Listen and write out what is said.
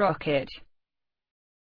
rocket.